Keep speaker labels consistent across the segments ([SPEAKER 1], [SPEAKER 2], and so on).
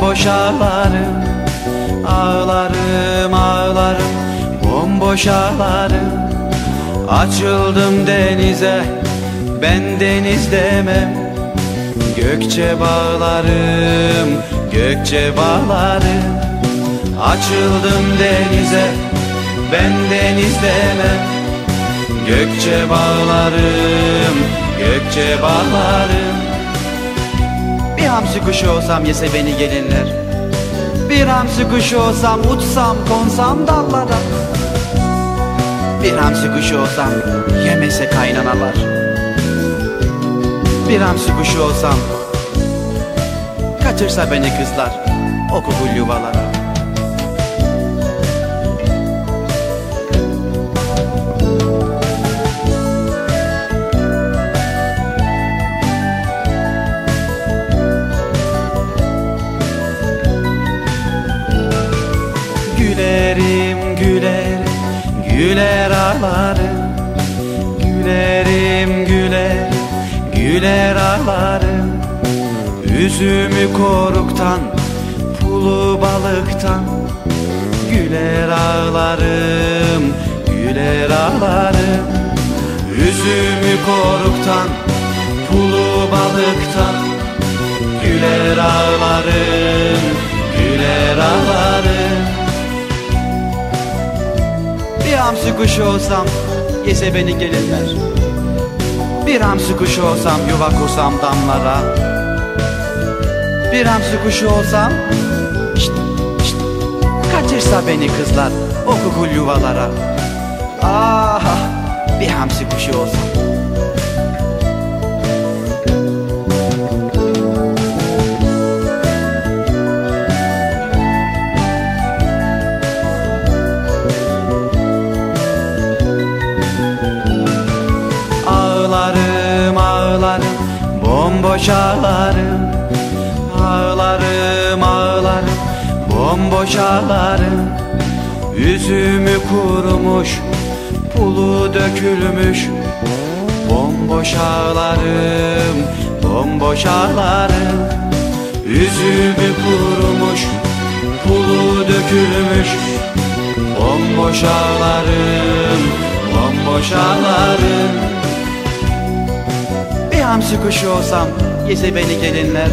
[SPEAKER 1] Bomboş ağlarım Ağlarım. Ağlarım Bomboş Açıldım denize Ben deniz demem. Gökçe bağlarım Gökçe bağlarım. Açıldım denize Ben deniz demem. Gökçe bağlarım Gökçe bağlarım hamsi kuşu olsam yese beni gelinler. Bir hamsi kuşu olsam uçsam konsam dallara. Bir hamsi kuşu olsam yemese kaynanalar. Bir hamsi kuşu olsam Kaçırsa beni kızlar o kukul yuvalara güler ağlarım Gülerim güler güler ağlarım Üzümü koruktan pulu balıktan Güler ağlarım güler ağlarım. Üzümü koruktan bir hamsi kuşu olsam yese beni gelinler Bir hamsi kuşu olsam yuva kursam damlara. Bir hamsi kuşu olsam şşt, şşt, Kaçırsa beni kızlar o kukul yuvalara. Ah bir hamsi kuşu olsam bomboş ağlarım Ağlarım bomboş ağlarım Üzümü kurumuş pulu dökülmüş. Bomboş ağlarım bomboş ağlarım. Üzümü kurumuş pulu dökülmüş. Bomboş ağlarım bomboş ağlarım hamsi kuşu olsam yese beni gelinler.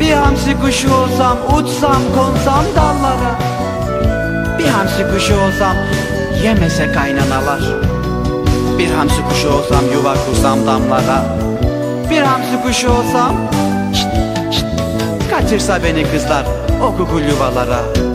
[SPEAKER 1] Bir hamsi kuşu olsam uçsam konsam dallara. Bir hamsi kuşu olsam yemese kaynanalar. Bir hamsi kuşu olsam yuva kursam damlara. Bir hamsi kuşu olsam şşt, şşt, kaçırsa beni kızlar o kukul yuvalara